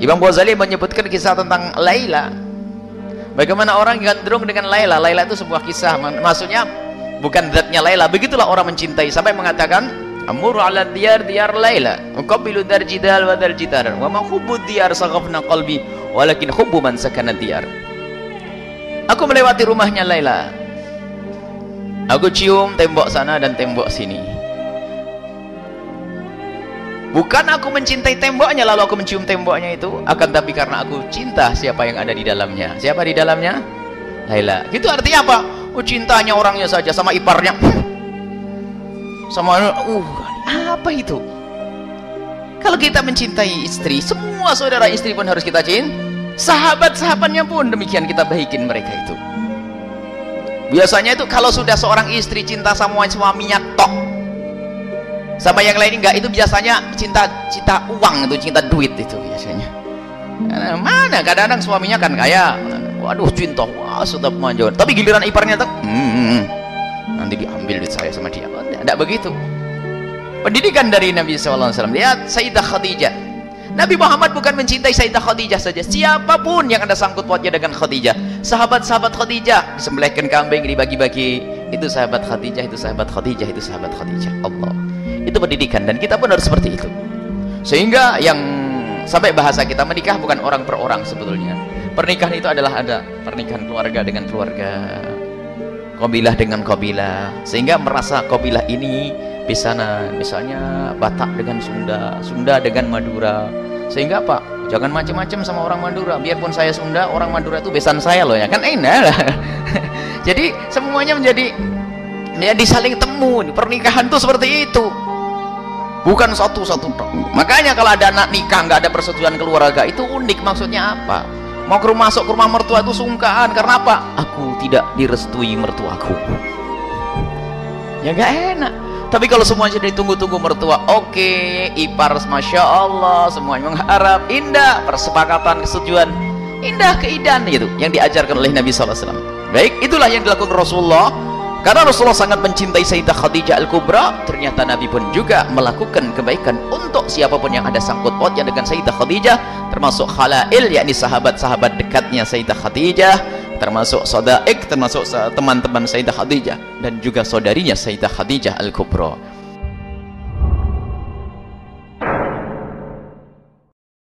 Imam Ghazali menyebutkan kisah tentang Laila. Bagaimana orang gandrung dengan Laila? Laila itu sebuah kisah. Maksudnya bukan zatnya Laila. Begitulah orang mencintai. Sampai mengatakan amur ala diyar diyar Laila uqabilu dar jidal wa dar jitar wa ma hubbu diyar saghafna qalbi walakin hubbu man sakana diyar. Aku melewati rumahnya Laila. Aku cium tembok sana dan tembok sini Bukan aku mencintai temboknya lalu aku mencium temboknya itu, akan tapi karena aku cinta siapa yang ada di dalamnya. Siapa di dalamnya? Laila. Gitu artinya apa? Oh, cintanya orangnya saja sama iparnya. Sama uh, apa itu? Kalau kita mencintai istri, semua saudara istri pun harus kita cintai. Sahabat-sahabatnya pun demikian kita baikin mereka itu. Biasanya itu kalau sudah seorang istri cinta sama suaminya tok sama yang lain enggak itu biasanya cinta cinta uang itu cinta duit itu biasanya. Mana kadang-kadang suaminya kan kaya. Waduh cinta wah sudah manja. Tapi giliran iparnya tuh hmm, nanti diambil duit saya sama dia. Tidak begitu. Pendidikan dari Nabi SAW lihat Sayyidah Khadijah. Nabi Muhammad bukan mencintai Sayyidah Khadijah saja. Siapa pun yang ada sangkut pautnya dengan Khadijah. Sahabat-sahabat Khadijah disembelihkan kambing dibagi-bagi. Itu sahabat Khadijah itu sahabat Khadijah itu sahabat Khadijah. Allah itu pendidikan dan kita pun harus seperti itu. Sehingga yang sampai bahasa kita menikah bukan orang per orang sebetulnya. Pernikahan itu adalah ada pernikahan keluarga dengan keluarga kabilah dengan kabilah. Sehingga merasa kabilah ini bisa misalnya Batak dengan Sunda Sunda dengan Madura. Sehingga apa jangan macam-macam sama orang Madura. Biarpun saya Sunda orang Madura itu besan saya loh ya. Kan enak lah. Jadi semuanya menjadi menjadi saling temu pernikahan tuh seperti itu. Bukan satu-satu makanya kalau ada anak nikah nggak ada persetujuan keluarga itu unik. Maksudnya apa? Mau ke rumah masuk ke rumah mertua itu sungkaan. Karena apa? Aku tidak direstui mertuaku ya nggak enak. Tapi kalau semuanya ditunggu-tunggu mertua oke okay, ipar masya Allah semuanya mengharap. Indah persepakatan kesetujuan. Indah keindahan itu yang diajarkan oleh Nabi SAW baik itulah yang dilakukan Rasulullah karena Rasulullah sangat mencintai Sayyidah Khadijah Al-Kubra, ternyata Nabi pun juga melakukan kebaikan untuk siapa pun yang ada sangkut pautnya dengan Sayyidah Khadijah, termasuk khalail yakni sahabat-sahabat dekatnya Sayyidah Khadijah, termasuk sodaik, termasuk teman-teman Sayyidah Khadijah dan juga saudarinya Sayyidah Khadijah Al-Kubra.